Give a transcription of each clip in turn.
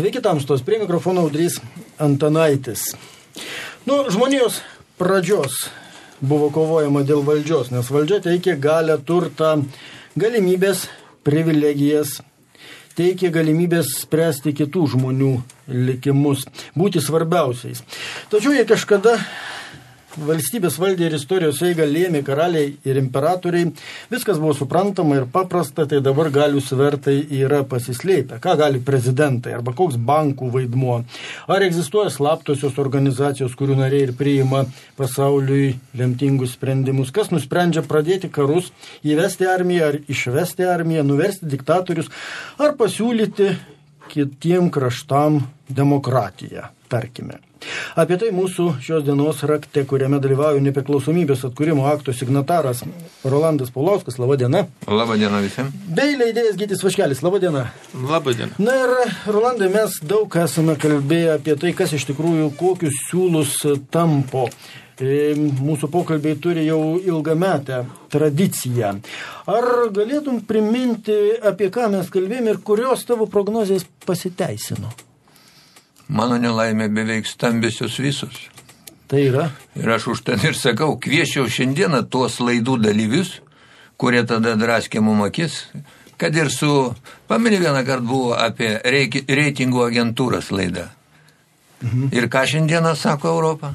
Sveiki tamstos, prie mikrofono Audrys Antanaitis. Nu, žmonijos pradžios buvo kovojama dėl valdžios, nes valdžia teikia galę, turtą, galimybės, privilegijas, teikia galimybės spręsti kitų žmonių likimus, būti svarbiausiais. Tačiau jie kažkada valstybės valdė ir istorijos eigą lėmė karaliai ir imperatoriai, viskas buvo suprantama ir paprasta, tai dabar galių svertai yra pasislėpę. Ką gali prezidentai arba koks bankų vaidmuo? Ar egzistuoja slaptosios organizacijos, kurių nariai ir priima pasauliui lemtingus sprendimus? Kas nusprendžia pradėti karus, įvesti armiją ar išvesti armiją, nuversti diktatorius ar pasiūlyti kitiem kraštam demokratiją, tarkime. Apie tai mūsų šios dienos rakte, kuriame dalyvauja nepriklausomybės atkūrimo akto signataras Rolandas Paulauskas. Labą dieną. Labą dieną visiems. Bei leidėjas Gytis Vaškelis. Labą dieną. Labą dieną. Na ir Rolandai, mes daug esame kalbėję apie tai, kas iš tikrųjų kokius siūlus tampo. E, mūsų pokalbiai turi jau ilgametę tradiciją. Ar galėtum priminti, apie ką mes kalbėjome ir kurios tavo prognozijas pasiteisino? Mano nelaimė beveik stambiosios visos. Tai yra. Ir aš už ten ir sakau, kviečiau šiandieną tuos laidų dalyvius, kurie tada draskė mum akis, kad ir su, pameni vieną kartą buvo apie reitingų agentūras laida. Mhm. Ir ką šiandieną sako Europą?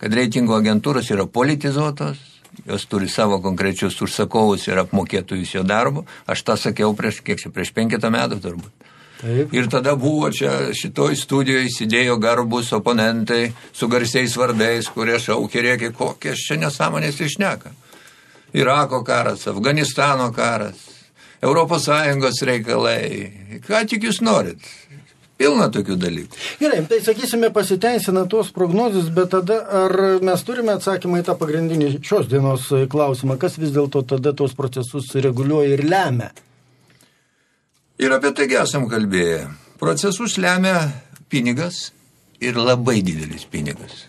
Kad reitingų agentūros yra politizuotos, jos turi savo konkrečius užsakovus ir apmokėtojus jo darbo. Aš tą sakiau prieš, kiek čia, prieš penketą metų turbūt. Taip. Ir tada buvo čia šitoj studijoje įsidėjo garbus oponentai su garsiais vardais, kurie šaukė rėkė, kokias čia nesąmonės išneka. Irako karas, Afganistano karas, ES reikalai. Ką tik jūs norit? Pilna tokių dalykų. Gerai, tai sakysime, pasiteisina tos prognozijos, bet tada ar mes turime atsakymą į tą pagrindinį šios dienos klausimą, kas vis dėlto tada tos procesus reguliuoja ir lemia? Ir apie tai esam kalbėję. Procesus lemia pinigas ir labai didelis pinigas.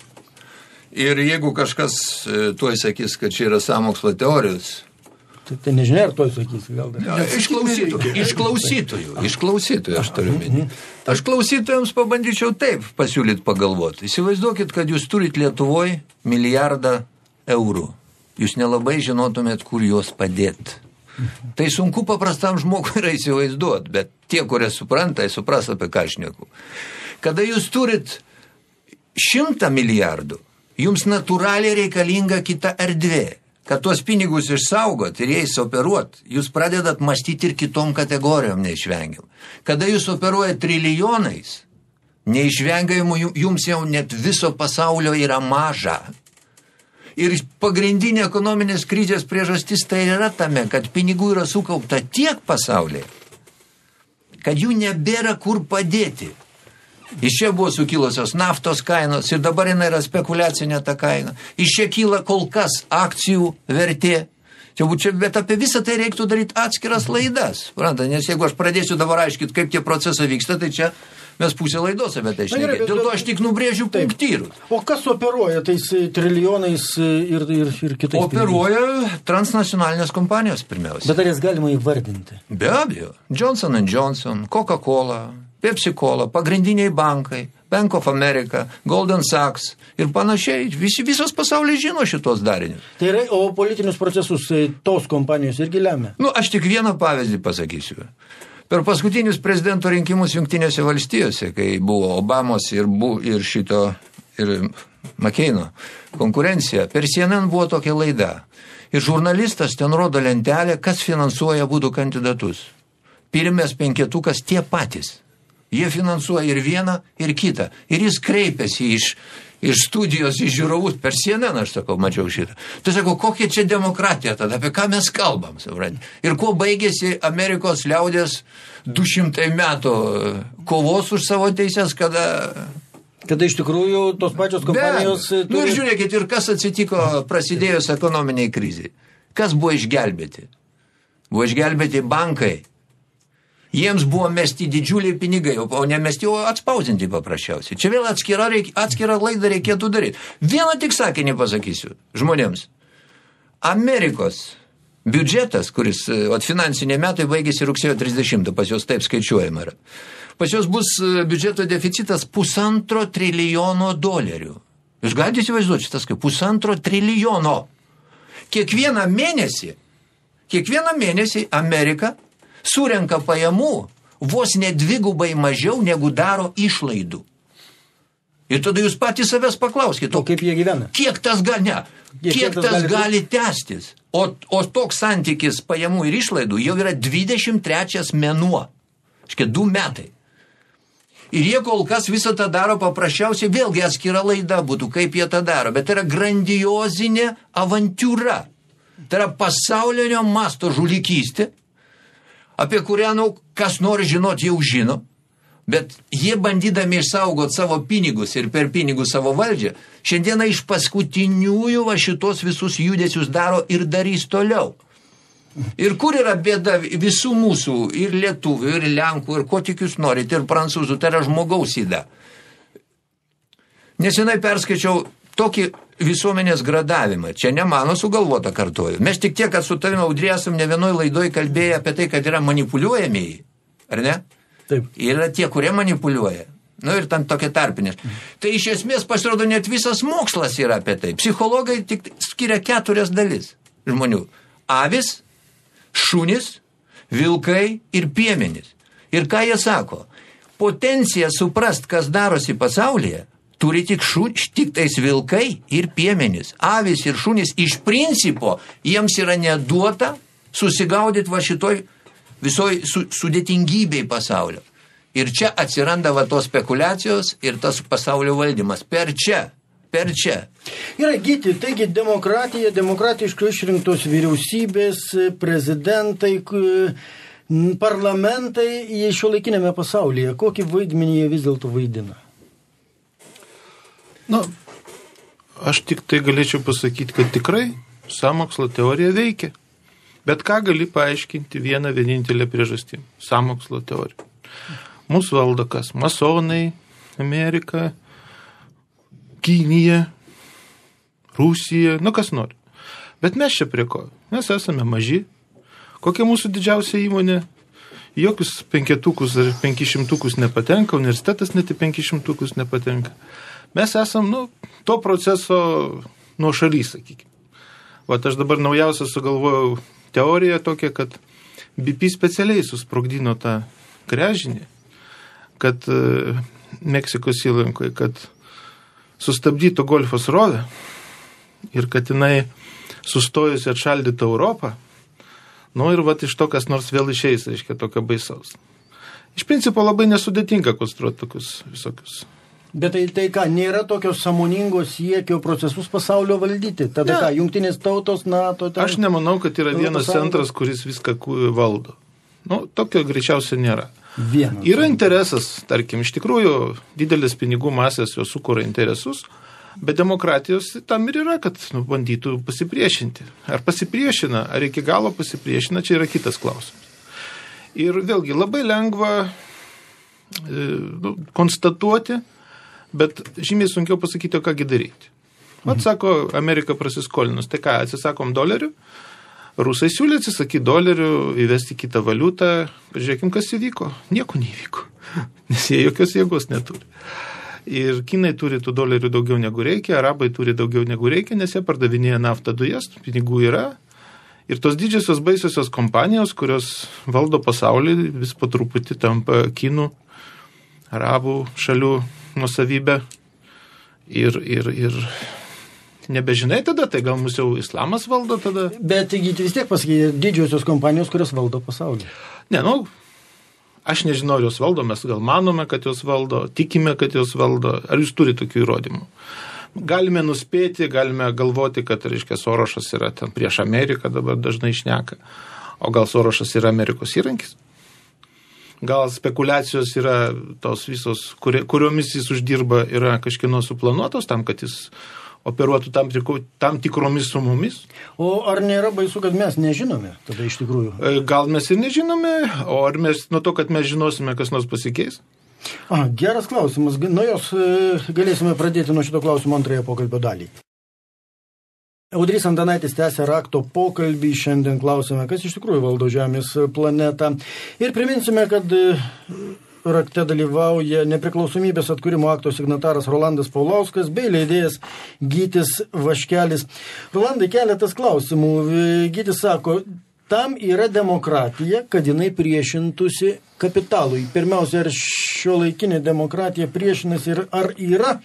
Ir jeigu kažkas e, tuoj sakys, kad čia yra samokslo teorijos, Tai, tai nežinia, ar to sakys, gal dar. Ja, iš klausytojų, iš klausytojų, iš klausytojų aš turiu minį. Aš klausytojams pabandyčiau taip pasiūlyti pagalvoti. Įsivaizduokit, kad jūs turit Lietuvoje milijardą eurų. Jūs nelabai žinotumėt, kur juos padėti. Tai sunku paprastam žmogui yra įsivaizduoti, bet tie, kurie supranta, jie supras apie ką aš neku. Kada jūs turit šimtą milijardų, jums natūraliai reikalinga kita erdvė. Kad tuos pinigus išsaugot ir jais operuot, jūs pradedat mąstyti ir kitom kategorijom neišvengiam. Kada jūs operuojat trilijonais, neišvengiamų jums jau net viso pasaulio yra maža. Ir pagrindinė ekonominės krizės priežastis tai yra tame, kad pinigų yra sukaupta tiek pasaulyje, kad jų nebėra kur padėti. Iš čia buvo sukilusios naftos kainos ir dabar jinai yra spekulacinė ta kaina. Iš čia kyla kol kas akcijų vertė. Čia, čia, bet apie visą tai reiktų daryti atskiras laidas. Pranta, nes jeigu aš pradėsiu dabar aiškiti, kaip tie procesai vyksta, tai čia mes pusę laidos apie tai šnekėtume. Dėl to aš tik nubrėžiu punktyrus. O kas operuoja tais e, trilijonais e, ir, ir, ir kitais? Operuoja pinigais? transnacionalinės kompanijos pirmiausia. Bet ar jas galima įvardinti? Be abejo. Johnson Johnson, Coca-Cola, Pepsi Cola, pagrindiniai bankai, Bank of America, Golden Sachs ir panašiai. Visi, visas pasaulis žino šitos darinius. Tai yra, o politinius procesus e, tos kompanijos irgi lemia? Nu, aš tik vieną pavyzdį pasakysiu. Per paskutinius prezidento rinkimus Junktinėse valstijose, kai buvo Obamos ir, bu, ir šito, ir Makeino konkurencija, per CNN buvo tokia laida. Ir žurnalistas ten rodo lentelę, kas finansuoja būdų kandidatus. Pirmės penketukas tie patys. Jie finansuoja ir vieną, ir kitą. Ir jis kreipiasi iš iš studijos į žiūrovus per CNN, aš sakau, mačiau šitą. Tai sakau, kokia čia demokratija tada, apie ką mes kalbam, suprantate. Ir kuo baigėsi Amerikos liaudės 200 metų kovos už savo teisės, kada Kada iš tikrųjų tos pačios kompanijos... Be, turi... Nu ir žiūrėkit, ir kas atsitiko prasidėjus ekonominiai kriziai. Kas buvo išgelbėti? Buvo išgelbėti bankai, jiems buvo mesti didžiuliai pinigai, o ne mesti, o atspausinti paprasčiausiai. Čia vėl atskirą, reik, atskirą laidą reikėtų daryti. Vieną tik sakinį pasakysiu žmonėms. Amerikos biudžetas, kuris, e, o finansiniai metai baigėsi rugsėjo 30, pas juos taip skaičiuojama yra. Pas juos bus e, biudžeto deficitas pusantro trilijono dolerių. Jūs galite įsivaizduoti šitas kaip pusantro trilijono. Kiekvieną mėnesį, kiekvieną mėnesį Amerika surenka pajamų vos nedvigubai mažiau negu daro išlaidų. Ir tada jūs patys savęs paklauskite, O kaip jie gyvena? kiek tas gali, ne, Kiek kiek tas tas gali- gali tęstis. O, o toks santykis pajamų ir išlaidų jau yra 23 mėnuo. Škia, du metai. Ir jie kol kas visą tą daro paprasčiausiai, vėlgi atskira laida būtų, kaip jie tą daro, bet tai yra grandiozinė avantūra. Tai yra pasaulinio masto žulikystė, apie kurią, nu, kas nori žinoti, jau žino. Bet jie bandydami išsaugoti savo pinigus ir per pinigus savo valdžią, šiandieną iš paskutiniųjų va šitos visus judesius daro ir darys toliau. Ir kur yra bėda visų mūsų, ir lietuvių, ir lenkų, ir ko tik jūs norite, ir prancūzų, tai yra žmogaus įda. Nesenai perskaičiau tokį visuomenės gradavimą. Čia ne mano sugalvota kartoju. Mes tik tiek, kad su tavimi audrė esam ne vienoj laidoj kalbėję apie tai, kad yra manipuliuojamieji. Ar ne? Taip. Yra tie, kurie manipuliuoja. Nu ir tam tokia tarpinė. Tai iš esmės pasirodo net visas mokslas yra apie tai. Psichologai tik skiria keturias dalis žmonių. Avis, šunis, vilkai ir piemenys. Ir ką jie sako? Potencija suprast, kas darosi pasaulyje, turi tik, šu, tik tais vilkai ir piemenys. Avis ir šunys iš principo jiems yra neduota susigaudyti va šitoj visoj su, sudėtingybei pasaulio. Ir čia atsiranda va tos spekulacijos ir tas pasaulio valdymas. Per čia. Per čia. Gerai, gyti, taigi demokratija, demokratiškai išrinktos vyriausybės, prezidentai, parlamentai šio laikinėme pasaulyje, kokį vaidmenį jie vis dėlto vaidina? Nu, aš tik tai galėčiau pasakyti, kad tikrai samokslo teorija veikia. Bet ką gali paaiškinti vieną vienintelę priežastį - samokslo teorija. Mūsų valdo kas? Masonai, Amerika, Kinija, Rusija, nu kas nori. Bet mes čia prie ko? Mes esame maži. Kokia mūsų didžiausia įmonė? Jokius penketukus ar penkišimtukus nepatenka, universitetas net į penkišimtukus nepatenka. Mes esam, nu, to proceso nuo šaly, sakykime. O aš dabar naujausią sugalvojau teoriją tokią, kad BP specialiai susprogdino tą grežinį, kad e, Meksikos įlankoje, kad sustabdytų golfo srovę ir kad jinai sustojusi atšaldytų Europą, nu ir va iš to, kas nors vėl išeis, reiškia, tokio baisaus. Iš principo labai nesudėtinga konstruoti tokius visokius. Bet tai, tai ką, nėra tokio samoningo siekio procesus pasaulio valdyti. Tada Ne. ką, jungtinės tautos, NATO. Ten... Aš nemanau, kad yra vienas Sąjunga. centras, kuris viską valdo. Nu, tokio greičiausiai nėra. Vienas. Yra interesas, tarkim, iš tikrųjų didelis pinigų masės jos sukuria interesus, bet demokratijos tam ir yra, kad nu, bandytų pasipriešinti. Ar pasipriešina, ar iki galo pasipriešina, čia yra kitas klausimas. Ir vėlgi labai lengva e, nu, konstatuoti, bet žymiai sunkiau pasakyti, o kągi daryti. Vat sako, Amerika prasiskolinus, tai ką, atsisakom dolerių, Rusai siūlė atsisakyti dolerių, įvesti kitą valiutą. Pažiūrėkim, kas įvyko. Nieko neįvyko. Nes jie jokios jėgos neturi. Ir kinai turi tų dolerių daugiau negu reikia, arabai turi daugiau negu reikia, nes jie pardavinėja naftą dujas, pinigų yra. Ir tos didžiosios baisiosios kompanijos, kurios valdo pasaulį, vis po truputį tampa kinų, arabų šalių nusavybę. Ir, ir, ir nebežinai tada, tai gal mūsų jau islamas valdo tada. Bet vis tiek pasakyti, didžiosios kompanijos, kurios valdo pasaulį. Ne, nu, aš nežinau, jos valdo, mes gal manome, kad jos valdo, tikime, kad jos valdo. Ar jūs turite tokių įrodymų? Galime nuspėti, galime galvoti, kad, reiškia, Sorošas yra ten prieš Ameriką, dabar dažnai išneka. O gal Sorošas yra Amerikos įrankis? Gal spekulacijos yra tos visos, kurie, kuriomis jis uždirba, yra kažkieno suplanuotos tam, kad jis operuotų tam, tikro, tam tikromis sumomis? O ar nėra baisu, kad mes nežinome tada iš tikrųjų? E, Gal mes ir nežinome, o ar mes nuo to, kad mes žinosime, kas nors pasikeis? A, geras klausimas. Nuo jos e, galėsime pradėti nuo šito klausimo antrąją pokalbio dalį. Audrys Antanaitis tęsia rakto pokalbį. Šiandien klausime, kas iš tikrųjų valdo Žemės planetą. Ir priminsime, kad e, rakte dalyvauja nepriklausomybės atkūrimo akto signataras Rolandas Paulauskas bei leidėjas Gytis Vaškelis. Rolandai, keletas klausimų. E, Gytis sako, tam yra demokratija, kad jinai priešintųsi kapitalui. Pirmiausia, ar šio laikinė demokratija priešinasi ir ar yra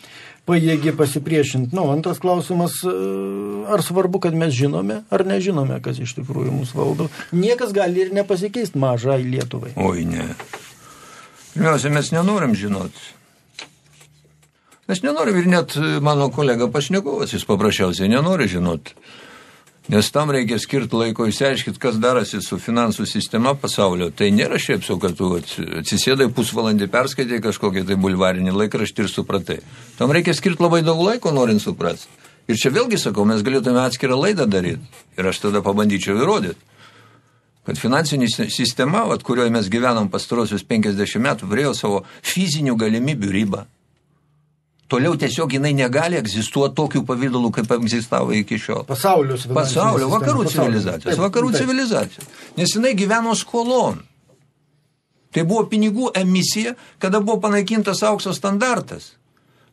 pajėgi pasipriešinti. Nu, antras klausimas, e, ar svarbu, kad mes žinome, ar nežinome, kas iš tikrųjų mūsų valdo. Niekas gali ir nepasikeisti mažai Lietuvai. Oi, ne. Pirmiausia, mes nenorim žinoti. Mes nenorim ir net mano kolega pašnekovas, jis paprasčiausiai nenori žinoti. Nes tam reikia skirti laiko įsiaiškinti, kas darosi su finansų sistema pasaulio. Tai nėra šiaip sau, kad tu atsisėdai pusvalandį perskaitai kažkokį tai bulvarinį laikraštį ir supratai. Tam reikia skirti labai daug laiko, norint suprasti. Ir čia vėlgi sakau, mes galėtume atskirą laidą daryti. Ir aš tada pabandyčiau įrodyti, kad finansinė sistema, vat, kurioje mes gyvenam pastarosius 50 metų, turėjo savo fizinių galimybių ribą. Toliau tiesiog jinai negali egzistuoti tokiu pavydalu, kaip egzistavo iki šiol. Pasaulio, Pasaulio vakarų pasaulio. civilizacijos. Taip, vakarų taip. civilizacijos. Nes jinai gyveno skolon. Tai buvo pinigų emisija, kada buvo panaikintas aukso standartas.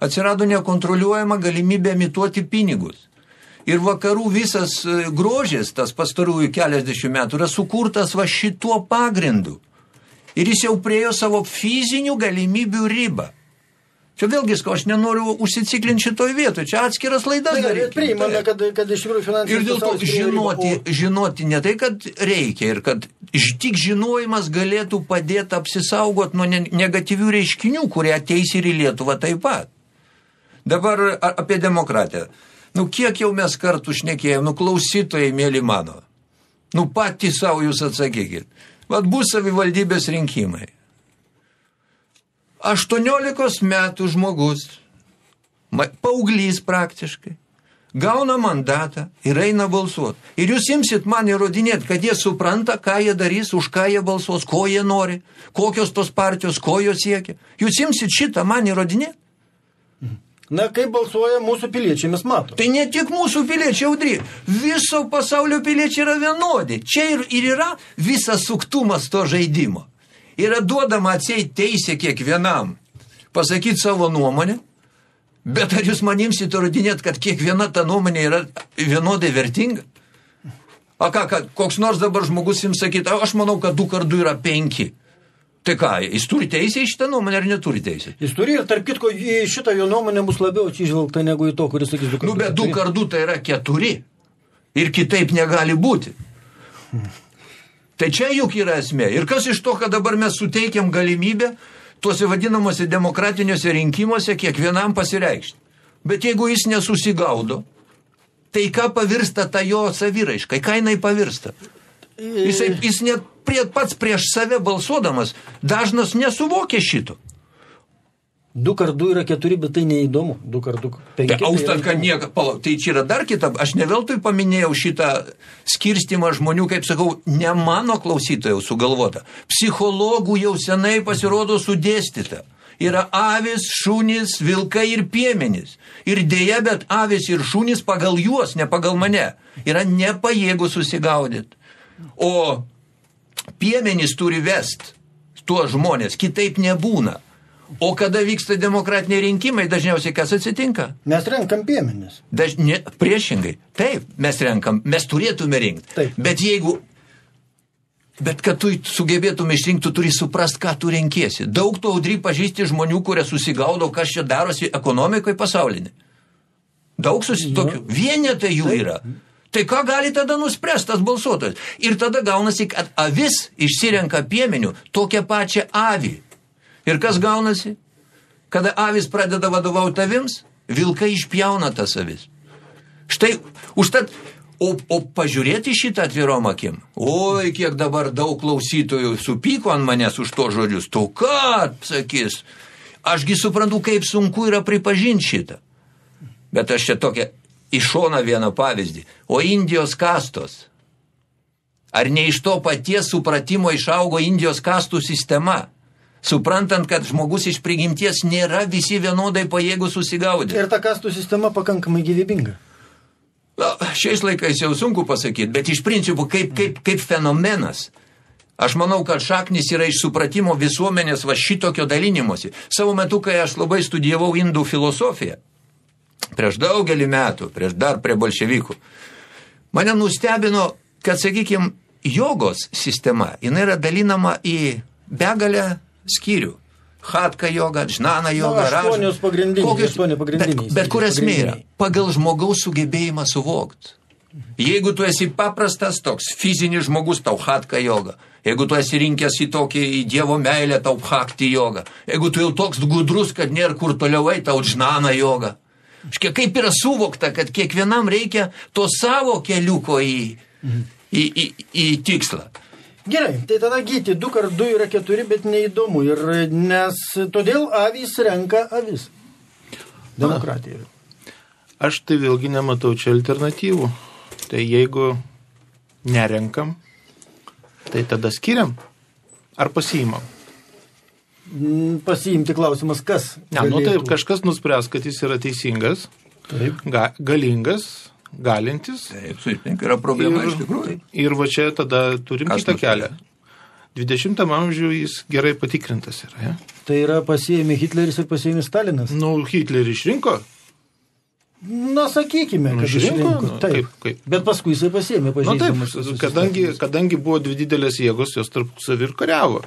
Atsirado nekontroliuojama galimybė emituoti pinigus. Ir vakarų visas e, grožis, tas pastarųjų keliasdešimt metų, yra sukurtas va šituo pagrindu. Ir jis jau priejo savo fizinių galimybių ribą. Čia vėlgi, aš nenoriu užsiciklinti šitoj vietoje, čia atskiras laidas. Tai, priimame, kad, kad iš tikrųjų finansinis. Ir dėl to žinoti, žinoti ne tai, kad reikia ir kad tik žinojimas galėtų padėti apsisaugoti nuo negatyvių reiškinių, kurie ateis ir į Lietuvą taip pat. Dabar apie demokratiją. Nu, kiek jau mes kartų šnekėjom, nu, klausytojai, mėly mano. Nu, patys savo jūs atsakykit. Vat bus savivaldybės rinkimai. 18 metų žmogus, paauglys praktiškai, gauna mandatą ir eina balsuoti. Ir jūs imsit man įrodinėti, kad jie supranta, ką jie darys, už ką jie balsuos, ko jie nori, kokios tos partijos, ko jos siekia. Jūs imsit šitą man įrodinėti. Na, kaip balsuoja mūsų piliečiai, mes matome. Tai ne tik mūsų piliečiai, audry, viso pasaulio piliečiai yra vienodi. Čia ir, ir yra visas suktumas to žaidimo yra duodama atsiai teisė kiekvienam pasakyti savo nuomonę, bet ar jūs manimsit įrodinėt, kad kiekviena ta nuomonė yra vienodai vertinga? A ką, ką koks nors dabar žmogus jums sakyti, aš manau, kad du kart du yra penki. Tai ką, jis turi teisę į šitą nuomonę ar neturi teisę? Jis turi ir tarp kitko, į šitą jo nuomonę bus labiau atsižvelgta negu į to, kuris sakys du kartus. Nu, bet du kartų tai yra keturi. Ir kitaip negali būti. Tai čia juk yra esmė. Ir kas iš to, kad dabar mes suteikiam galimybę tuose vadinamuose demokratiniuose rinkimuose kiekvienam pasireikšti. Bet jeigu jis nesusigaudo, tai ką pavirsta ta jo saviraiška, ką jinai pavirsta? Jisai, jis net prie, pats prieš save balsuodamas dažnas nesuvokia šito. Du kart du yra keturi, bet tai neįdomu. Du kart du penki. Tai austant, kad nieko, palauk, tai čia yra dar kita, aš ne veltui paminėjau šitą skirstimą žmonių, kaip sakau, ne mano klausytojų sugalvota. Psichologų jau senai pasirodo sudėstyta. Yra avis, šunys, vilkai ir piemenys. Ir dėja, bet avis ir šunys pagal juos, ne pagal mane, yra nepajėgų susigaudyti. O piemenys turi vest tuos žmonės, kitaip nebūna. O kada vyksta demokratiniai rinkimai, dažniausiai kas atsitinka? Mes renkam piemenis. Daž... Ne, priešingai. Taip, mes renkam, mes turėtume rinkti. Taip. Bet jeigu... Bet kad tu sugebėtum išrinkti, tu turi suprast, ką tu renkiesi. Daug tu audry pažįsti žmonių, kurie susigaudo, kas čia darosi ekonomikoje pasaulinė. Daug susitokių. Vienetai jų yra. Tai ką gali tada nuspręsti tas balsuotojas? Ir tada gaunasi, kad avis išsirenka piemenių tokią pačią avį. Ir kas gaunasi? Kada avis pradeda vadovauti avims, vilkai išpjauna tas avis. Štai, užtat, o, o pažiūrėti šitą atvirom akim, oi, kiek dabar daug klausytojų supyko ant manęs už to žodžius, tu ką, sakys, ašgi suprantu, kaip sunku yra pripažinti šitą. Bet aš čia tokia iš šona vieną pavyzdį. O Indijos kastos. Ar ne iš to paties supratimo išaugo Indijos kastų sistema? Suprantant, kad žmogus iš prigimties nėra visi vienodai pajėgų susigaudyti. Ir ta kastų sistema pakankamai gyvybinga. Na, šiais laikais jau sunku pasakyti, bet iš principo kaip, kaip, kaip fenomenas. Aš manau, kad šaknis yra iš supratimo visuomenės va šitokio dalinimuose. Savo metu, kai aš labai studijavau indų filosofiją, prieš daugelį metų, prieš dar prie bolševikų, mane nustebino, kad, sakykime, jogos sistema, jinai yra dalinama į begalę skyrių. Hatka joga, žnana joga, Na, aštuonios pagrindinės, Kokios- aštuoni pagrindiniai Bet, bet kur esmė yra? pagrindiniai. Pagal žmogaus sugebėjimą suvokti. Jeigu tu esi paprastas toks fizinis žmogus, tau hatka joga. Jeigu tu esi rinkęs į tokį į Dievo meilę, tau hakti joga. Jeigu tu jau toks gudrus, kad nėra kur toliau eiti, tau žnana joga. Škia, kaip yra suvokta, kad kiekvienam reikia to savo keliuko į, į, į, į tikslą. Gerai, tai tada gyti 2 kart 2 yra 4, bet neįdomu. Ir nes todėl avys renka avis. Demokratija. Aš tai vėlgi nematau čia alternatyvų. Tai jeigu nerenkam, tai tada skiriam ar pasiimam. Mm, Pasiimti klausimas, kas. Ne, nu galėtų- taip, kažkas nuspręs, kad jis yra teisingas, Taip. ga, galingas, galintis. Taip, sutinku, yra problema iš tikrųjų. ir va čia tada turim Kas kitą kelią. 20 amžiuje jis gerai patikrintas yra. Ja? Tai yra pasiėmė Hitleris ir pasiėmė Stalinas. Nu, Hitlerį išrinko, Na, sakykime, Nu, kad išrinko, išrinko. nu, Taip. kaip- kaip. Bet paskui jisai pasiėmė Na taip, pažeidimus. visus kadangi, kadangi buvo dvi didelės jėgos, jos tarpusavį ir kariavo.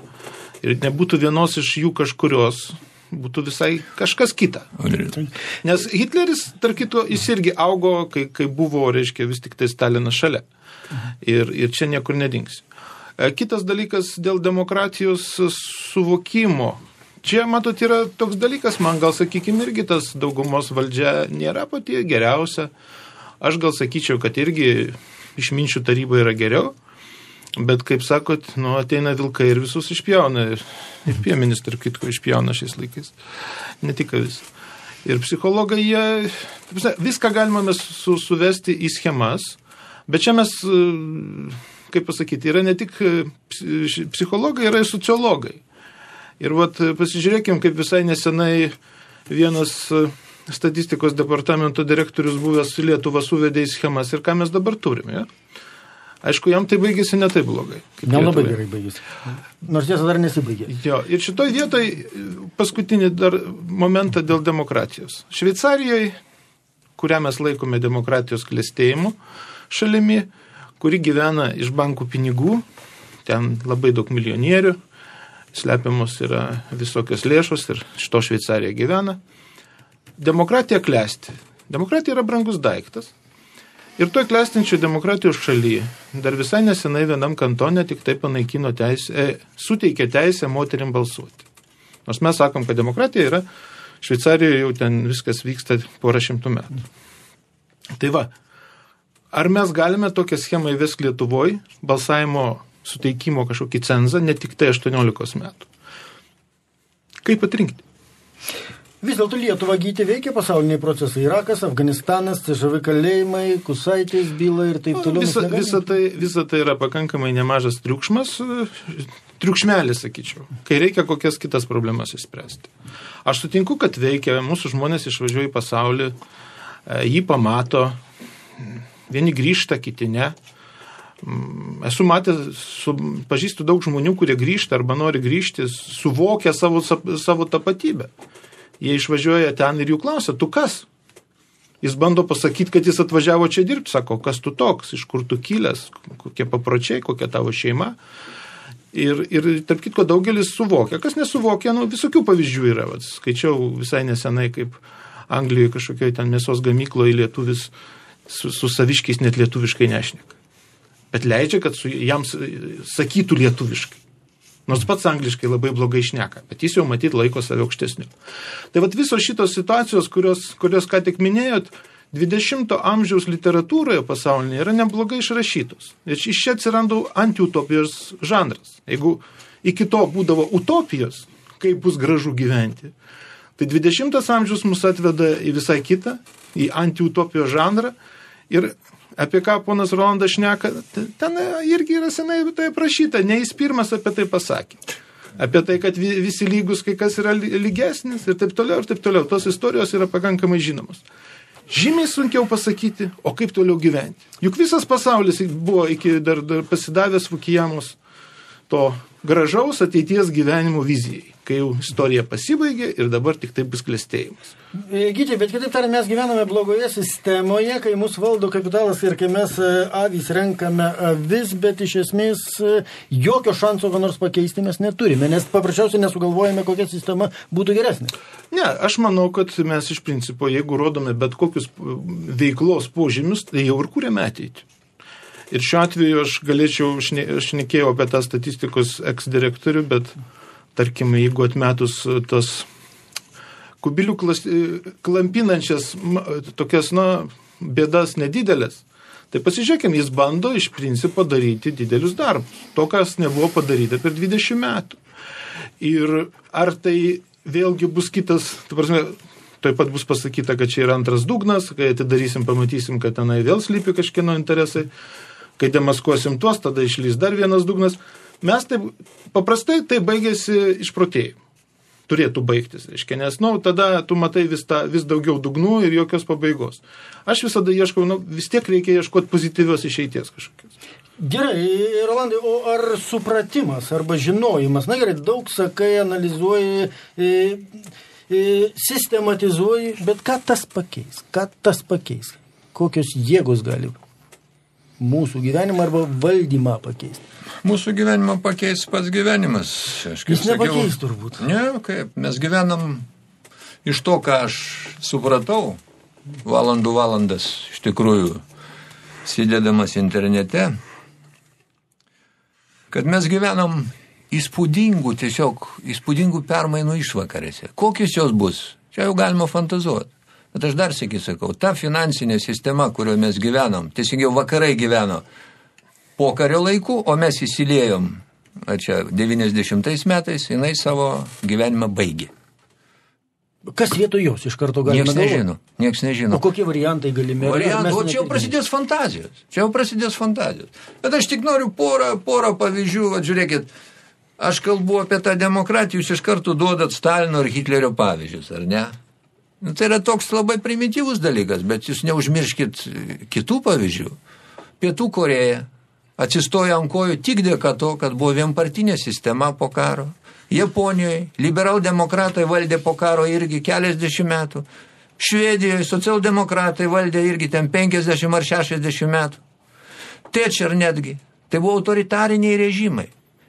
Ir nebūtų vienos iš jų kažkurios, būtų visai kažkas kita. Nes Hitleris, tarp kito, jis irgi augo, kai, kai buvo, reiškia, vis tik tai Stalinas šalia. Ir, ir čia niekur nedings. E, Kitas dalykas dėl demokratijos suvokimo. Čia, matot, yra toks dalykas, man gal, sakykime, irgi tas daugumos valdžia nėra pati geriausia. Aš gal sakyčiau, kad irgi išminčių taryba yra geriau. Bet, kaip sakot, nu, ateina vilkai ir visus išpjauna. Ir, ir piemenis, tarp kitko, išpjauna šiais laikais. Ne tik vis. Ir psichologai, jie, prasme, viską galima mes su, suvesti į schemas, bet čia mes, e, kaip pasakyti, yra ne tik e, psi- psichologai, yra ir sociologai. Ir vat pasižiūrėkim, kaip visai nesenai vienas e, statistikos departamento direktorius buvęs Lietuva suvedė į schemas ir ką mes dabar turime. Ja? Aišku, jam tai baigėsi ne taip blogai. Nelabai gerai baigėsi. Nors tiesa dar nesibaigė. Jo, ir šitoj vietoj paskutinį dar momentą dėl demokratijos. Šveicarijoje, kurią mes laikome demokratijos klėstėjimu šalimi, kuri gyvena iš bankų pinigų, ten labai daug milijonierių, slepiamos yra visokios lėšos ir iš to Šveicarija gyvena. Demokratija klesti. Demokratija yra brangus daiktas. Ir toj klestinčio demokratijos šalyje dar visai nesenai vienam kantone tik tai panaikino teisę, e, suteikė teisę moterim balsuoti. Nors mes sakom, kad demokratija yra, Šveicarijoje jau ten viskas vyksta porą šimtų metų. Tai va, ar mes galime tokią schemą įvesti Lietuvoje, balsavimo suteikimo kažkokį cenzą, ne tik tai 18 metų? Kaip atrinkti? Vis dėlto Lietuva gyti veikia pasauliniai procesai. Irakas, Afganistanas, CŽV kalėjimai, Kusaitės byla ir taip toliau. Visa, visa, tai, visa tai yra pakankamai nemažas triukšmas, triukšmelis, sakyčiau, kai reikia kokias kitas problemas išspręsti. Aš sutinku, kad veikia, mūsų žmonės išvažiuoja į pasaulį, e, jį pamato, vieni grįžta, kiti ne. Mm, Esu matęs, su, pažįstu daug žmonių, kurie grįžta arba nori grįžti, suvokia savo, savo tapatybę. Jie išvažiuoja ten ir jų klausia, tu kas? Jis bando pasakyti, kad jis atvažiavo čia dirbti, sako, kas tu toks, iš kur tu kilęs, kokie papročiai, kokia tavo šeima. Ir, ir tarp kitko, daugelis suvokia, kas nesuvokia, nu, visokių pavyzdžių yra. Vat, skaičiau visai nesenai, kaip Anglijoje kažkokioje ten mėsos gamykloje lietuvis su, su saviškiais net lietuviškai nešneka. Bet leidžia, kad su, jam sakytų lietuviškai. Nors pats angliškai labai blogai šneka, bet jis jau matyt laiko save aukštesniu. Tai vad visos šitos situacijos, kurios, kurios ką tik minėjot, 20 amžiaus literatūroje pasaulyje yra neblogai išrašytos. Ir iš čia atsiranda antiutopijos žanras. Jeigu iki to būdavo utopijos, kaip bus gražu gyventi, tai 20 amžius mus atveda į visai kitą, į antiutopijos žanrą. Ir apie ką ponas Rolandas šneka, ten irgi yra senai tai aprašyta, ne jis pirmas apie tai pasakė. Apie tai, kad vi- visi lygus, kai kas yra ly- lygesnis ir taip toliau, ir taip toliau. Tos istorijos yra pakankamai žinomos. žymiai sunkiau pasakyti, o kaip toliau gyventi. Juk visas pasaulis buvo iki dar, dar pasidavęs Fukijamos to gražaus ateities gyvenimo vizijai, kai jau istorija pasibaigė ir dabar tik tai bus klėstėjimas. E, Gydžiai, bet kitaip tariant, mes gyvename blogoje sistemoje, kai mūsų valdo kapitalas ir kai mes e, avys renkame avis, bet iš esmės e, jokio šanso ką nors pakeisti mes neturime, nes paprasčiausiai nesugalvojame, kokia sistema būtų geresnė. Ne, aš manau, kad mes iš principo, jeigu rodome bet kokius veiklos požymius, tai jau ir kūrėme ateitį. Ir šiuo atveju aš galėčiau, aš nekėjau apie tą statistikos eks-direktorių, bet tarkime, jeigu atmetus tos kubilių klas, klampinančias tokias, na, bėdas nedidelės, tai pasižiūrėkime, jis bando iš principo daryti didelius darbus. To, kas nebuvo padaryta per 20 metų. Ir ar tai vėlgi bus kitas, ta prasme, taip pat bus pasakyta, kad čia yra antras dugnas, kai atidarysim, pamatysim, kad tenai vėl slypi kažkieno interesai kai demaskuosim tuos, tada išlys dar vienas dugnas. Mes taip, paprastai tai baigėsi išprotėjimu. Turėtų baigtis, reiškia, nes, na, nu, tada tu matai vis, ta, vis daugiau dugnų ir jokios pabaigos. Aš visada ieškau, nu, vis tiek reikia ieškoti pozityvios išeities kažkokios. Gerai, Rolandai, o ar supratimas arba žinojimas, na gerai, daug sakai, analizuoji, e, e, sistematizuoji, bet ką tas pakeis? Ką tas pakeis? Kokios jėgos gali mūsų gyvenimą arba valdymą pakeisti. Mūsų gyvenimą pakeis pats gyvenimas. Aš Jis nepakeis sakiau, turbūt. Ne, kaip, mes gyvenam iš to, ką aš supratau, valandų valandas iš tikrųjų sėdėdamas internete, kad mes gyvenam įspūdingų, tiesiog įspūdingų permainų išvakarėse. Kokios jos bus? Čia jau galima fantazuoti. Bet aš dar sėki sakau, ta finansinė sistema, kurioje mes gyvenom, teisingiau vakarai gyveno po kario laikų, o mes įsiliejom, čia 90 metais, jinai savo gyvenimą baigė. Kas vietoj jos iš karto galima Niekas nežino, niekas nežino. O kokie variantai galimi? Variantai, o čia jau prasidės fantazijos. Čia jau prasidės fantazijos. Bet aš tik noriu porą, porą pavyzdžių, žiūrėkit, aš kalbu apie tą demokratiją, jūs iš karto duodat Stalino ir Hitlerio pavyzdžius, ar ne? Nu, tai yra toks labai primityvus dalykas, bet jūs neužmirškit kitų pavyzdžių. Pietų Koreja atsistojo ant kojų tik dėka to, kad buvo vienpartinė sistema po karo. Japonijoje liberaldemokratai valdė po karo irgi keliasdešimt metų. Švedijoje socialdemokratai valdė irgi ten 50 ar 60 metų. Tečer netgi. Tai buvo autoritariniai režimai.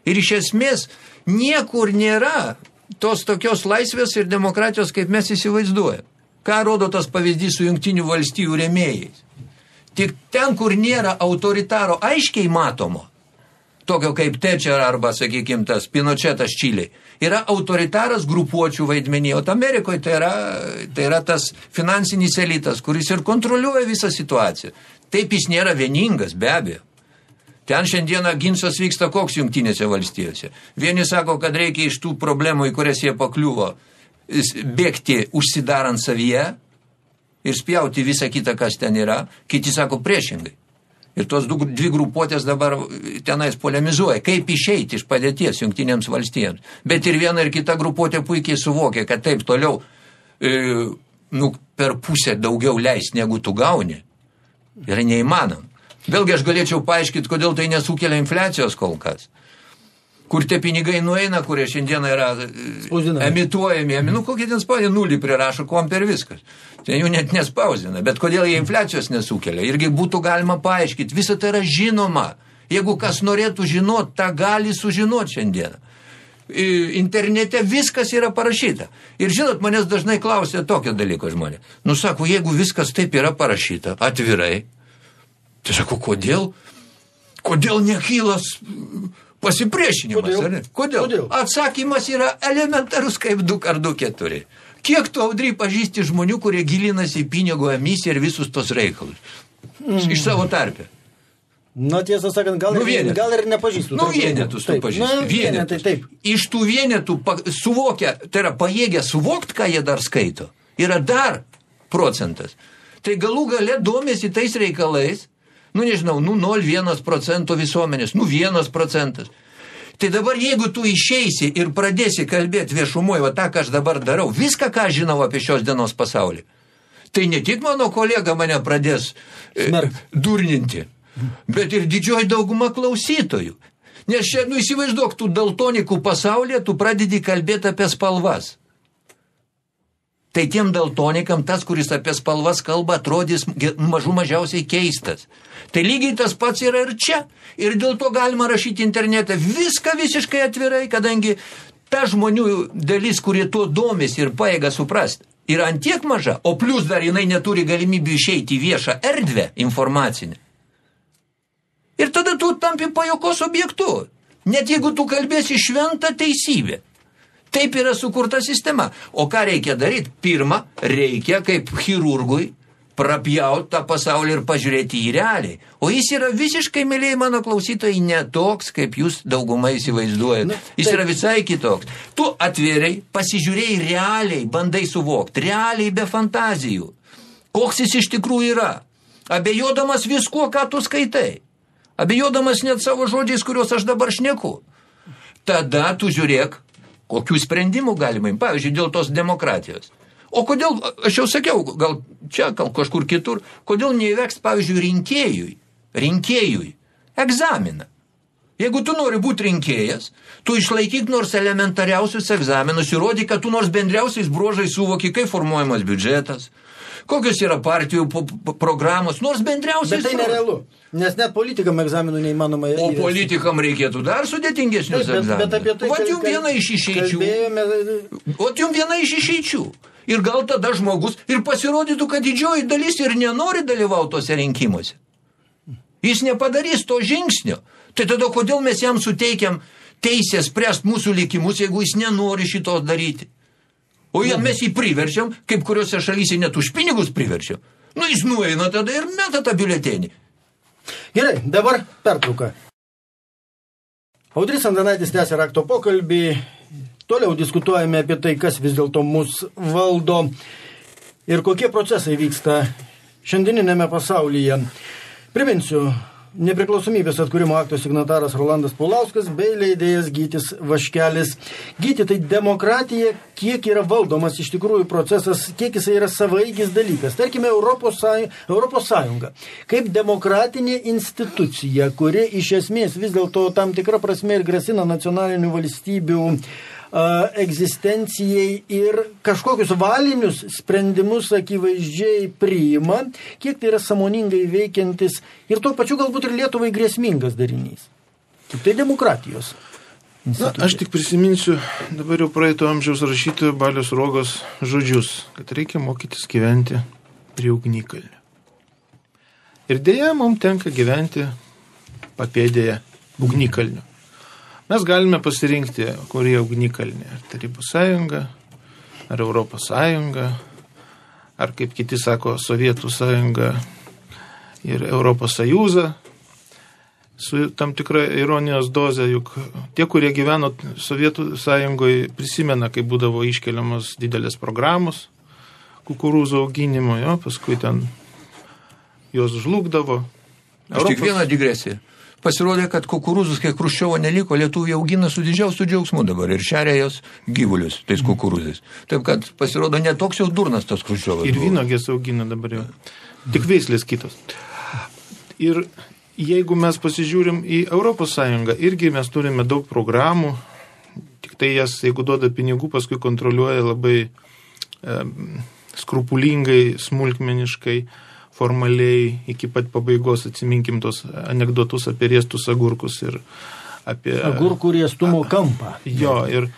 Ir iš esmės niekur nėra tos tokios laisvės ir demokratijos, kaip mes įsivaizduojam. Ką rodo tas pavyzdys su jungtinių valstybių remėjais? Tik ten, kur nėra autoritaro aiškiai matomo, tokio kaip Tečer arba, sakykime, tas Pinochetas Čiliai, yra autoritaras grupuočių vaidmenį, o Amerikoje tai yra, tai yra tas finansinis elitas, kuris ir kontroliuoja visą situaciją. Taip jis nėra vieningas, be abejo. Ten šiandieną ginčas vyksta koks jungtinėse valstijose. Vieni sako, kad reikia iš tų problemų, į kurias jie pakliuvo, bėgti užsidarant savyje ir spjauti visą kitą, kas ten yra. Kiti sako priešingai. Ir tos dvi grupuotės dabar tenais polemizuoja, kaip išeiti iš padėties jungtinėms valstijams. Bet ir viena ir kita grupuotė puikiai suvokia, kad taip toliau e, nu, per pusę daugiau leis, negu tu gauni. Yra neįmanom. Vėlgi aš galėčiau paaiškinti, kodėl tai nesukelia infliacijos kol kas. Kur tie pinigai nueina, kurie šiandieną yra e, Spausdinami. emituojami, nu kokie ten spaudė, nulį prirašo, kom per viskas. Ten jų net nespausdina. Bet kodėl jie infliacijos nesukelia? Irgi būtų galima paaiškinti. Visa tai yra žinoma. Jeigu kas norėtų žinot, tą gali sužinoti šiandieną. Internete viskas yra parašyta. Ir žinot, manęs dažnai klausia tokio dalyko žmonės. Nu sako, jeigu viskas taip yra parašyta, atvirai, Tai sako, kodėl? Kodėl nekylas pasipriešinimas? Kodėl? Kodėl? Kodėl? Atsakymas yra elementarus kaip 2 ar 2 4. Kiek tu audry pažįsti žmonių, kurie gilinasi į pinigų emisiją ir visus tos reikalus? Mm. Iš savo tarpę. Na, tiesą sakant, gal, nu, ir, gal ir nepažįstu. Nu, vienetus tu pažįsti. Nu, vienetai, taip. Iš tų vienetų suvokia, tai yra pajėgia suvokti, ką jie dar skaito, yra dar procentas. Tai galų gale domėsi tais reikalais, nu nežinau, nu 0,1 procento visuomenės, nu 1 procentas. Tai dabar jeigu tu išeisi ir pradėsi kalbėti viešumoje, va tą, ką aš dabar darau, viską, ką žinau apie šios dienos pasaulį, tai ne tik mano kolega mane pradės e, Smerkt. durninti, bet ir didžioji dauguma klausytojų. Nes čia, nu įsivaizduok, tų daltonikų pasaulyje tu pradedi kalbėti apie spalvas. Tai tiem daltonikam tas, kuris apie spalvas kalba, atrodys mažų mažiausiai keistas. Tai lygiai tas pats yra ir čia. Ir dėl to galima rašyti internete viską visiškai atvirai, kadangi ta žmonių dalis, kurie tuo domisi ir paėga suprasti, yra antiek maža, o plus dar jinai neturi galimybių išeiti į viešą erdvę informacinę. Ir tada tu tampi pajokos objektu. Net jeigu tu kalbėsi šventą teisybę. Taip yra sukurta sistema. O ką reikia daryti? Pirma, reikia kaip chirurgui prapjauti tą pasaulį ir pažiūrėti jį realiai. O jis yra visiškai, mėlyje mano klausytojai, netoks, kaip jūs daugumai įsivaizduojate. Jis yra visai kitoks. Tu atvėriai, pasižiūrėjai realiai, bandai suvokti, realiai be fantazijų. Koks jis iš tikrųjų yra. Abejodamas viskuo, ką tu skaitai. Abejodamas net savo žodžiais, kuriuos aš dabar šneku. Tada tu žiūrėk, kokių sprendimų galima imti. Pavyzdžiui, dėl tos demokratijos. O kodėl, aš jau sakiau, gal čia, gal kažkur kitur, kodėl neįveks, pavyzdžiui, rinkėjui, rinkėjui egzaminą. Jeigu tu nori būti rinkėjas, tu išlaikyk nors elementariausius egzaminus, įrodyk, kad tu nors bendriausiais bruožais suvoki, kaip formuojamas biudžetas, kokios yra partijų programos, nors bendriausiais Bet tai nerealu. Nes net politikam egzaminų neįmanoma O įvesti. politikam reikėtų dar sudėtingesnius Taip, bet, bet apie egzaminus. tai Vat jums viena iš išeičių. Kalbėjome, O jums viena iš išeičių. Ir gal tada žmogus ir pasirodytų, kad didžioji dalis ir nenori dalyvauti tose rinkimuose. Jis nepadarys to žingsnio. Tai tada kodėl mes jam suteikiam teisę spręsti mūsų likimus, jeigu jis nenori šito daryti? O jam mes jį priverčiam, kaip kuriuose šalyse net už pinigus priverčiam. Nu, jis nueina tada ir meta tą biuletenį. Gerai, dabar pertrauka. Audris Antanaitis tęsia rakto pokalbį. Toliau diskutuojame apie tai, kas vis dėlto mus valdo ir kokie procesai vyksta šiandieninėme pasaulyje. Priminsiu, nepriklausomybės atkūrimo akto signataras Rolandas Paulauskas bei leidėjas Gytis Vaškelis. Gyti, tai demokratija, kiek yra valdomas iš tikrųjų procesas, kiek jisai yra savaigis dalykas. Tarkime, Europos, Sąjunga, Europos Sąjunga kaip demokratinė institucija, kuri iš esmės vis dėlto tam tikrą prasme ir grasina nacionalinių valstybių a, egzistencijai ir kažkokius valinius sprendimus akivaizdžiai priima, kiek tai yra samoningai veikiantis ir tuo pačiu galbūt ir Lietuvai grėsmingas darinys. Tik tai demokratijos. Na, aš tik prisiminsiu dabar jau praeito amžiaus rašytojo Balios Rogos žodžius, kad reikia mokytis gyventi prie ugnikalnių. Ir dėja, mums tenka gyventi papėdėje ugnikalnių. Mes galime pasirinkti, kurie ugnikalnė. Ar Tarybų sąjunga, ar Europos sąjunga, ar kaip kiti sako, Sovietų sąjunga ir Europos sąjūza su tam tikra ironijos doze, juk tie, kurie gyveno Sovietų sąjungoje, prisimena, kai būdavo iškeliamos didelės programos kukurūzų auginimo, jo, paskui ten jos žlugdavo. Aš tik vieną digresiją. Pasirodė, kad kukurūzus, kai Kruščiovo neliko, lietuviai augina su didžiausiu džiaugsmu dabar ir šeria jos gyvulius tais kukurūzais. Taip kad pasirodo netoks jau durnas tas Kruščiovas. Ir vynogės augina dabar jau. Tik veislės kitos. Ir jeigu mes pasižiūrim į ES, irgi mes turime daug programų, tik tai jas, jeigu duoda pinigų, paskui kontroliuoja labai e, skrupulingai, smulkmeniškai, formaliai, iki pat pabaigos atsiminkim tos anegdotus apie riestus agurkus ir apie... Agurkų riestumo kampą. Jo, ir,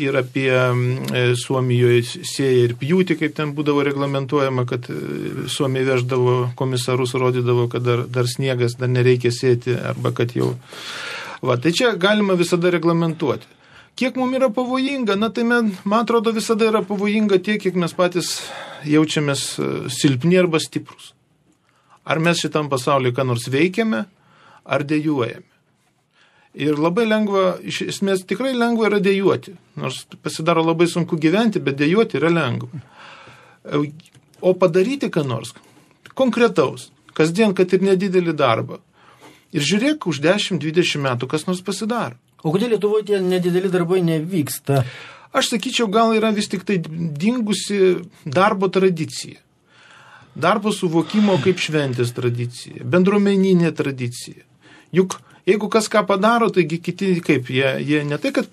ir apie e, Suomijoje sėję ir pjūti, kaip ten būdavo reglamentuojama, kad e, Suomija veždavo komisarus, rodydavo, kad dar, dar sniegas, dar nereikia sėti, arba kad jau... Va, tai čia galima visada reglamentuoti. Kiek mums yra pavojinga? Na, tai man, man atrodo, visada yra pavojinga tiek, kiek mes patys jaučiamės e, silpni arba stiprus. Ar mes šitam pasaulyje ką nors veikiame, ar dėjuojame. Ir labai lengva, iš esmės tikrai lengva yra dėjuoti. Nors pasidaro labai sunku gyventi, bet dėjuoti yra lengva. O padaryti ką nors konkretaus, kasdien, kad ir nedidelį darbą. Ir žiūrėk, už 10-20 metų kas nors pasidaro. O kodėl Lietuvoje tie nedideli darbai nevyksta? Aš sakyčiau, gal yra vis tik tai dingusi darbo tradicija. darbo suvokimo kaip šventės tradicija, bendruomeninė tradicija. Juk jeigu kas ką padaro, taigi kiti kaip, jie, jie ne tai, kad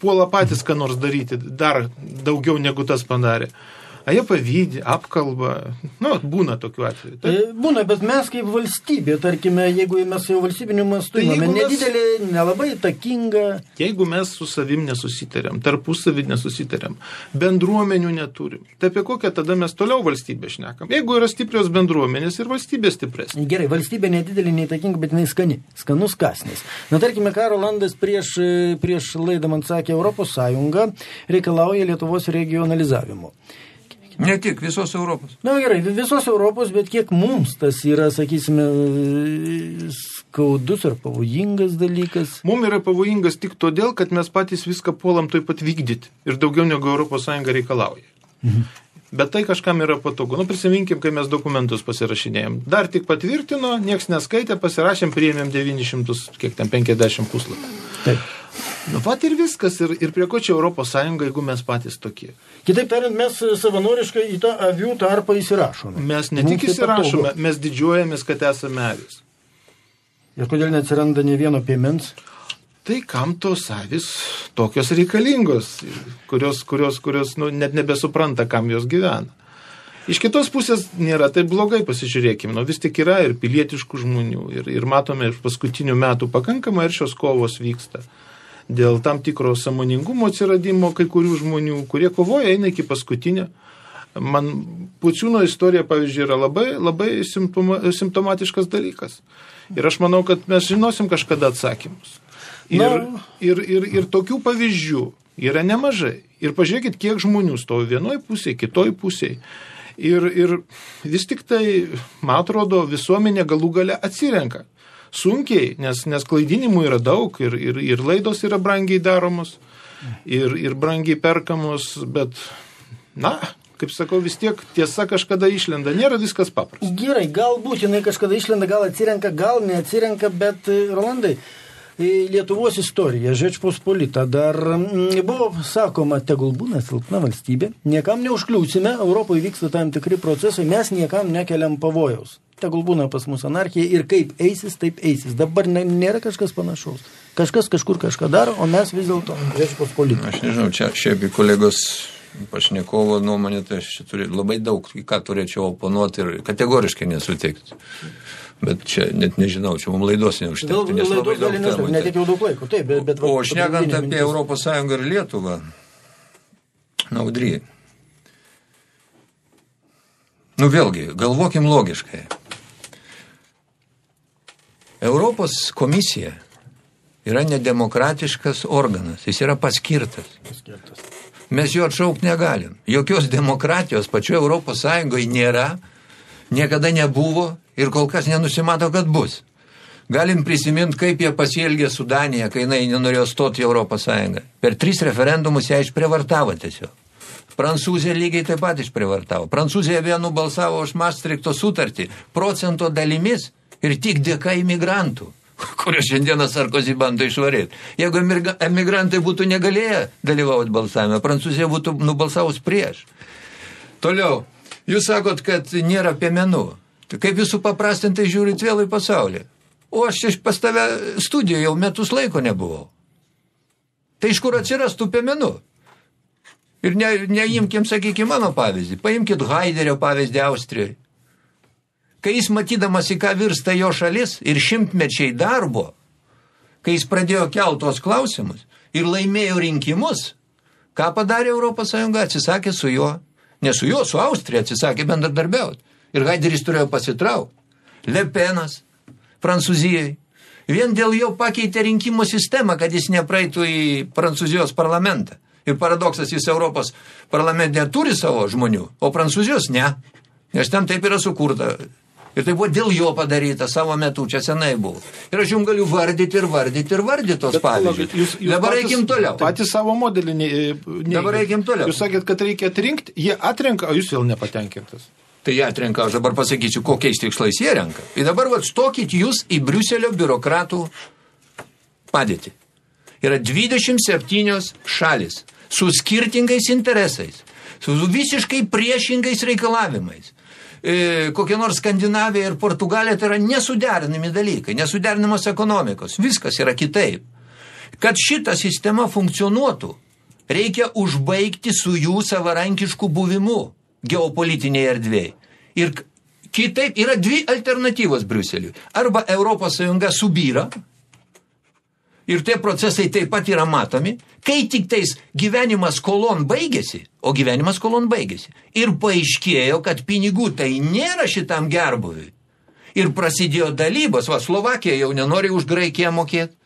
puola patys ką nors daryti, dar daugiau negu tas padarė. A jie pavydį, apkalba, nu, būna tokiu atveju. Tai... Būna, bet mes kaip valstybė, tarkime, jeigu mes jau valstybiniu mastu, tai mes... nedidelį, nelabai takingą. Jeigu mes su savim nesusitarėm, tarpusavį nesusitarėm, bendruomenių neturim, tai apie kokią tada mes toliau valstybę šnekam? Jeigu yra stiprios bendruomenės ir valstybė stipresnė. Gerai, valstybė nedidelė, neįtakinga, bet jinai skani, skanus kasnis. Na, tarkime, Karolandas prieš, prieš laidą man sakė, Europos Sąjunga reikalauja Lietuvos regionalizavimo. Ne tik visos Europos. Na gerai, visos Europos, bet kiek mums tas yra, sakysime, skaudus ar pavojingas dalykas? Mums yra pavojingas tik todėl, kad mes patys viską puolam taip pat vykdyti ir daugiau negu ES reikalauja. Mhm. Bet tai kažkam yra patogu. Nu, prisiminkim, kai mes dokumentus pasirašinėjom. Dar tik patvirtino, nieks neskaitė, pasirašėm, priėmėm 900, kiek ten 50 puslapį. Taip. Nu, pat ir viskas, ir, ir prie ko čia Europos Sąjunga, jeigu mes patys tokie. Kitaip tariant, mes savanoriškai į tą avių tarpą įsirašome. Mes ne tik įsirašome, mes didžiuojamės, kad esame avis. Ir kodėl neatsiranda ne vieno piemens? Tai kam tos avis tokios reikalingos, kurios, kurios, kurios nu, net nebesupranta, kam jos gyvena. Iš kitos pusės nėra taip blogai, pasižiūrėkime, nu, vis tik yra ir pilietiškų žmonių, ir, ir matome iš paskutinių metų pakankamai ir šios kovos vyksta dėl tam tikro samoningumo atsiradimo kai kurių žmonių, kurie kovoja, eina iki paskutinio. Man Pučiūno istorija, pavyzdžiui, yra labai, labai simptoma, simptomatiškas dalykas. Ir aš manau, kad mes žinosim kažkada atsakymus. Ir, no. ir, ir, ir tokių pavyzdžių yra nemažai. Ir pažiūrėkit, kiek žmonių stovi vienoje pusėje, kitoje pusėje. Ir, ir vis tik tai, man atrodo, visuomenė galų gale atsirenka sunkiai, nes, nes klaidinimų yra daug ir, ir, ir laidos yra brangiai daromos, ir, ir brangiai perkamos, bet, na, kaip sakau, vis tiek tiesa kažkada išlenda, nėra viskas paprasta. Gerai, galbūt jinai kažkada išlenda, gal atsirenka, gal neatsirenka, bet, Rolandai, Lietuvos istorija, Žečpospolita, dar mm, buvo sakoma, tegul būna silpna valstybė, niekam neužkliūsime, Europoje vyksta tam tikri procesai, mes niekam nekeliam pavojaus tegul būna pas mus anarchija ir kaip eisis, taip eisis. Dabar nėra kažkas panašaus. Kažkas kažkur kažką daro, o mes vis dėlto viešpos politikai. Aš nežinau, čia šiaip kolegos pašnekovo nuomonė, tai aš čia turiu labai daug, ką turėčiau oponuoti ir kategoriškai nesutikti. Bet čia net nežinau, čia mums laidos neužtenka. Nes laidos gali neužtenka, ne tik jau daug laiko. Taip, bet, bet, o o šnekant apie Europos Sąjungą ir Lietuvą, naudry. Nu vėlgi, galvokim logiškai. Europos komisija yra nedemokratiškas organas, jis yra paskirtas. paskirtas. Mes jo atšaukti negalim. Jokios demokratijos pačioje Europos Sąjungoje nėra, niekada nebuvo ir kol kas nenusimato, kad bus. Galim prisiminti, kaip jie pasielgė su Danija, kai jinai nenorėjo stoti į Europos Sąjungą. Per tris referendumus ją išprievartavo tiesiog. Prancūzija lygiai taip pat išprievartavo. Prancūzija vienu balsavo už Maastrichto sutartį procento dalimis ir tik dėka imigrantų, kuriuos šiandieną Sarkozy bando išvaryti. Jeigu emigrantai būtų negalėję dalyvauti balsavime, Prancūzija būtų nubalsavus prieš. Toliau, jūs sakot, kad nėra piemenų. Tai kaip jūs supaprastintai žiūrit vėl į pasaulį? O aš čia pas tave studijoje jau metus laiko nebuvau. Tai iš kur atsirastų piemenų? Ir ne, neimkim, sakykime, mano pavyzdį. Paimkit Haiderio pavyzdį Austrijoje kai jis matydamas į ką virsta jo šalis ir šimtmečiai darbo, kai jis pradėjo keltos klausimus ir laimėjo rinkimus, ką padarė ES, atsisakė su juo, ne su juo, su Austrija atsisakė bendradarbiauti. Ir Haideris turėjo pasitraukti. Lepenas, Prancūzijai. Vien dėl jo pakeitė rinkimų sistemą, kad jis nepraeitų į Prancūzijos parlamentą. Ir paradoksas, jis Europos parlamente turi savo žmonių, o Prancūzijos ne. Nes ten taip yra sukurta Ir tai buvo dėl jo padaryta savo metu, čia senai buvo. Ir aš jums galiu vardyti ir vardyti ir vardyti tos pavyzdžius. Jūs, jūs Dabar patys, eikim toliau. Patys savo modelį. Ne, ne, Dabar eikim toliau. Jūs sakėt, kad reikia atrinkti, jie atrenka, o jūs vėl nepatenkintas. Tai jie atrenka, aš dabar pasakysiu, kokiais tikslais jie renka. Ir dabar vat stokit jūs į Briuselio biurokratų padėtį. Yra 27 šalis su skirtingais interesais, su visiškai priešingais reikalavimais e, kokia nors Skandinavija ir Portugalija, tai yra nesuderinami dalykai, nesuderinamos ekonomikos, viskas yra kitaip. Kad šita sistema funkcionuotų, reikia užbaigti su jų savarankišku buvimu geopolitinėje erdvėje. Ir kitaip yra dvi alternatyvos Briuseliui. Arba Europos Sąjunga subyra, ir tie procesai taip pat yra matomi, kai tik tais gyvenimas kolon baigėsi, o gyvenimas kolon baigėsi, ir paaiškėjo, kad pinigų tai nėra šitam gerbuviui. Ir prasidėjo dalybos, va, Slovakija jau nenori už Graikiją mokėti.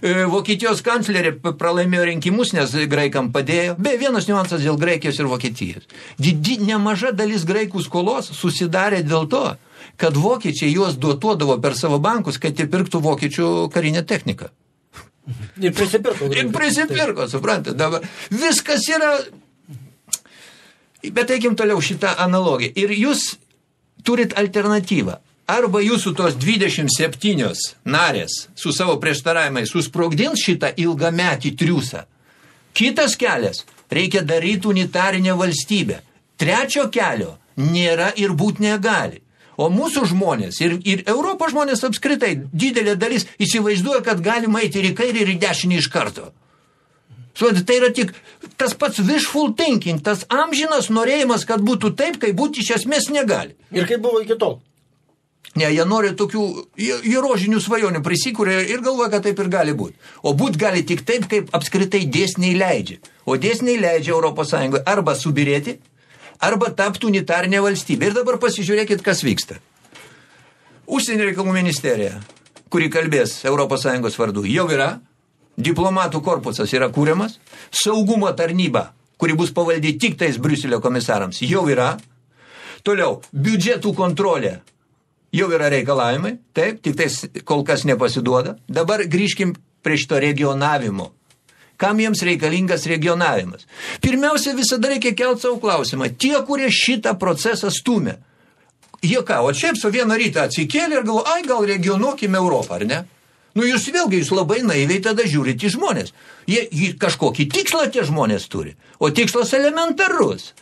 E, Vokietijos kanclerė pralaimėjo rinkimus, nes graikam padėjo. Be vienas niuansas dėl Graikijos ir Vokietijos. Didi, nemaža dalis graikų skolos susidarė dėl to, kad vokiečiai juos duotuodavo per savo bankus, kad jie pirktų vokiečių karinę techniką. Ir prisipirko. Ir prisipirko, suprantate, dabar viskas yra. Bet eikim toliau šitą analogiją. Ir jūs turit alternatyvą. Arba jūsų tos 27 narės su savo prieštaravimais susprogdins šitą ilgametį triusą. Kitas kelias – reikia daryti unitarinę valstybę. Trečio kelio nėra ir būt negali. O mūsų žmonės ir, ir Europos žmonės apskritai, didelė dalis įsivaizduoja, kad galima eiti ir į kairį, ir į dešinį iš karto. Suodė, tai yra tik tas pats wishful thinking, tas amžinas norėjimas, kad būtų taip, kaip būti iš esmės negali. Ir kaip buvo iki tol. Ne, jie nori tokių, jie, rožinių svajonių prisikūrė ir galvoja, kad taip ir gali būti. O būt gali tik taip, kaip apskritai dėsniai leidžia. O dėsniai leidžia ES arba subirėti, arba tapti unitarnė valstybė. Ir dabar pasižiūrėkit, kas vyksta. Užsienio reikalų ministerija, kuri kalbės ES vardu, jau yra, diplomatų korpusas yra kūriamas, saugumo tarnyba, kuri bus pavaldi tik tais Briuselio komisarams, jau yra. Toliau, biudžetų kontrolė jau yra reikalavimai, taip, tik tais kol kas nepasiduoda. Dabar grįžkim prie šito regionavimo. Kam jiems reikalingas regionavimas? Pirmiausia, visada reikia kelti savo klausimą. Tie, kurie šitą procesą stumia, jie ką, o šiaip su vieną rytą atsikėlė ir galvo, ai, gal regionuokime Europą, ar ne? Nu, jūs vėlgi, jūs labai naiviai tada žiūrite į žmonės. Jie, jie kažkokį tikslą tie žmonės turi. O tikslas elementarus.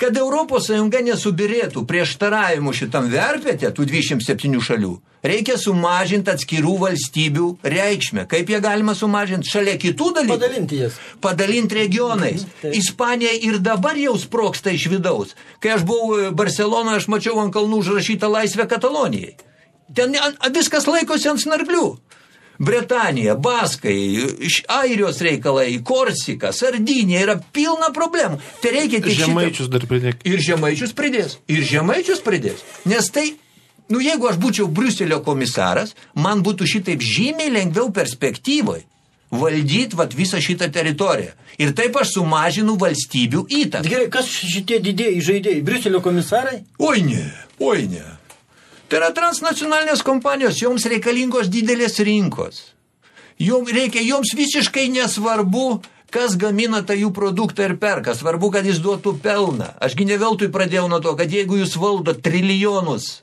Kad ES nesubirėtų prieštaravimų šitam verpėte tų 27 šalių, reikia sumažinti atskirų valstybių reikšmę. Kaip jie galima sumažinti? Šalia kitų dalykų. Padalinti jas. Padalinti regionais. Taip. Ispanija ir dabar jau sproksta iš vidaus. Kai aš buvau Barcelonoje, aš mačiau ant kalnų užrašytą laisvę Katalonijai. Ten viskas laikosi ant snarglių. Bretanija, Baskai, iš Airijos reikalai, Korsika, Sardinija yra pilna problemų. Tai reikia tik šitą- Žemaičius dar pridėk. Ir žemaičius pridės. Ir žemaičius pridės. Nes tai, nu jeigu aš būčiau Briuselio komisaras, man būtų šitaip žymiai lengviau perspektyvoj valdyti vat, visą šitą teritoriją. Ir taip aš sumažinu valstybių įtaką. Gerai, kas šitie didėjai žaidėjai? Briuselio komisarai? Oi ne, oi ne. Tai yra transnacionalinės kompanijos, joms reikalingos didelės rinkos. Joms, reikia, joms visiškai nesvarbu, kas gamina tą jų produktą ir perka. Svarbu, kad jis duotų pelną. Ašgi ne veltui pradėjau nuo to, kad jeigu jūs valdo trilijonus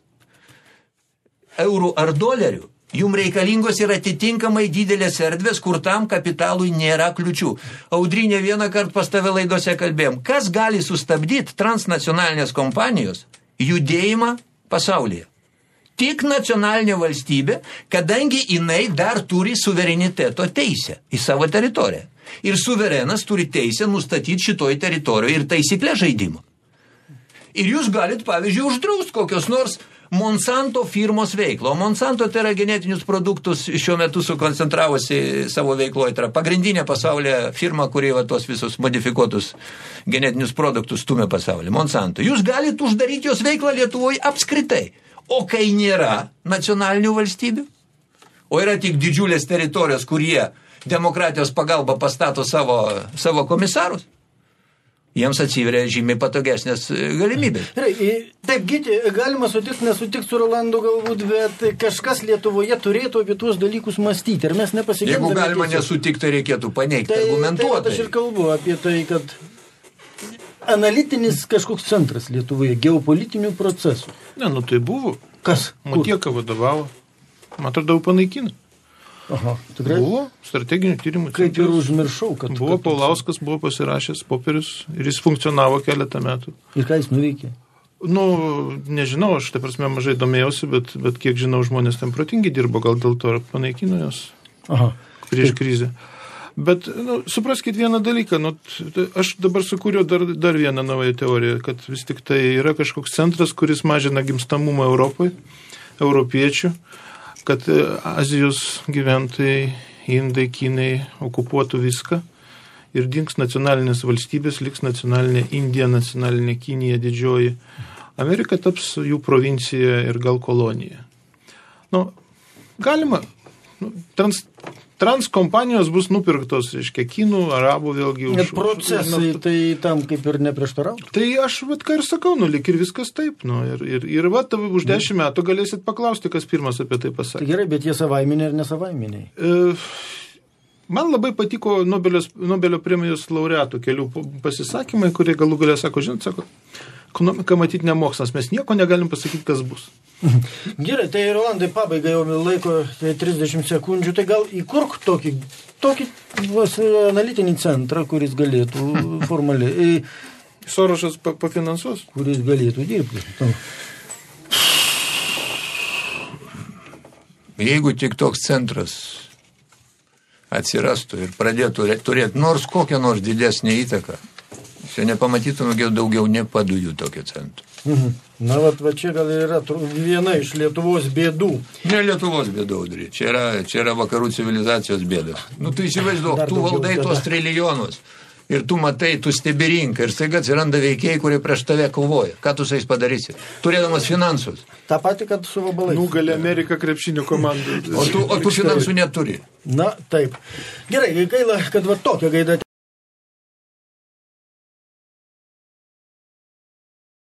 eurų ar dolerių, jum reikalingos yra atitinkamai didelės erdvės, kur tam kapitalui nėra kliučių. Audrinė vieną kartą pas tave laidose kalbėjom, kas gali sustabdyti transnacionalinės kompanijos judėjimą pasaulyje. Tik nacionalinė valstybė, kadangi jinai dar turi suvereniteto teisę į savo teritoriją. Ir suverenas turi teisę nustatyti šitoj teritorijoje ir taisyklę žaidimo. Ir jūs galit, pavyzdžiui, uždrausti kokios nors Monsanto firmos veiklą. O Monsanto tai yra genetinius produktus šiuo metu sukoncentravusi savo veikloje. Tai yra pagrindinė pasaulyje firma, kuri va, tos visus modifikuotus genetinius produktus stumia pasaulyje. Monsanto. Jūs galite uždaryti jos veiklą Lietuvoje apskritai. O kai nėra nacionalinių valstybių, o yra tik didžiulės teritorijos, kurie demokratijos pagalba pastato savo, savo komisarus, jiems atsiveria žymiai patogesnės e, galimybės. Taip, gyti, galima sutikti, nesutikti su Rolandu galbūt, bet kažkas Lietuvoje turėtų apie tuos dalykus mąstyti. Ir mes nepasigendame. Jeigu galima nesutikti, tai reikėtų paneigti Tai, tai vat argumentuotai. aš ir kalbu apie tai, kad analitinis kažkoks centras Lietuvoje, geopolitinių procesų. Ne, nu tai buvo. Kas? Matieka vadovavo. Man atrodo, panaikino. Aha, tikrai. Buvo strateginių tyrimų. Kaip ir centras. užmiršau, kad... Buvo kad- Paulauskas, buvo pasirašęs popierius ir jis funkcionavo keletą metų. Ir ką jis nuveikė? Nu, nežinau, aš taip prasme mažai domėjausi, bet, bet kiek žinau, žmonės ten protingi dirbo, gal dėl to ir panaikino jos Aha. prieš krizę. Bet, nu, supraskit vieną dalyką, nu, aš dabar sukūriau dar, dar vieną naują teoriją, kad vis tik tai yra kažkoks centras, kuris mažina gimstamumą Europoje, europiečių, kad e, Azijos gyventojai, indai, kinai okupuotų viską ir dinks nacionalinės valstybės, liks nacionalinė Indija, nacionalinė Kinija didžioji. Amerika taps jų provincija ir gal kolonija. Nu, galima, nu, trans, trans kompanijos bus nupirktos, reiškia, kinų, arabų vėlgi už... Net procesai už- tai tam kaip ir neprieštarauja. Tai aš, vat ką ir sakau, nu, lik ir viskas taip, nu, ir, ir, ir va, tavo už dešimt metų galėsit paklausti, kas pirmas apie tai Tai pasakė. gerai, bet jie savaiminiai ir nesavaiminiai. E, Man labai patiko Nobelio, Nobelio premijos laureatų kelių pasisakymai, kurie galų galę sako, žinot, sako, ekonomika matyti ne mokslas, mes nieko negalim pasakyti, kas bus. Gerai, tai Rolandai pabaigai jau laiko tai 30 sekundžių, tai gal įkurk tokį, tokį vas, analitinį centrą, kuris galėtų formaliai, e, Sorošas pa- pafinansuos. kuris galėtų dirbti. Nu, Jeigu tik toks centras atsirastų ir pradėtų turėti nors kokią nors didesnį įtaką, čia nepamatytume daugiau, nepadujų tokio centro. Mhm. Na, vat, va čia gal yra viena iš Lietuvos bėdų. Ne Lietuvos bėda, Audrį, čia yra, čia yra vakarų civilizacijos bėda. Nu, tu įsivaizduok, tu valdai tada. tos trilijonus ir tu matai, tu stebi rinką ir staiga atsiranda veikėjai, kurie prieš tave kovoja. Ką tu su jais padarysi? Turėdamas finansus. Ta pati, kad su vabalais. Nugalė Ameriką krepšinio komandų. O tu, o tu finansų neturi. Na, taip. Gerai, gaila, kad va tokia gaida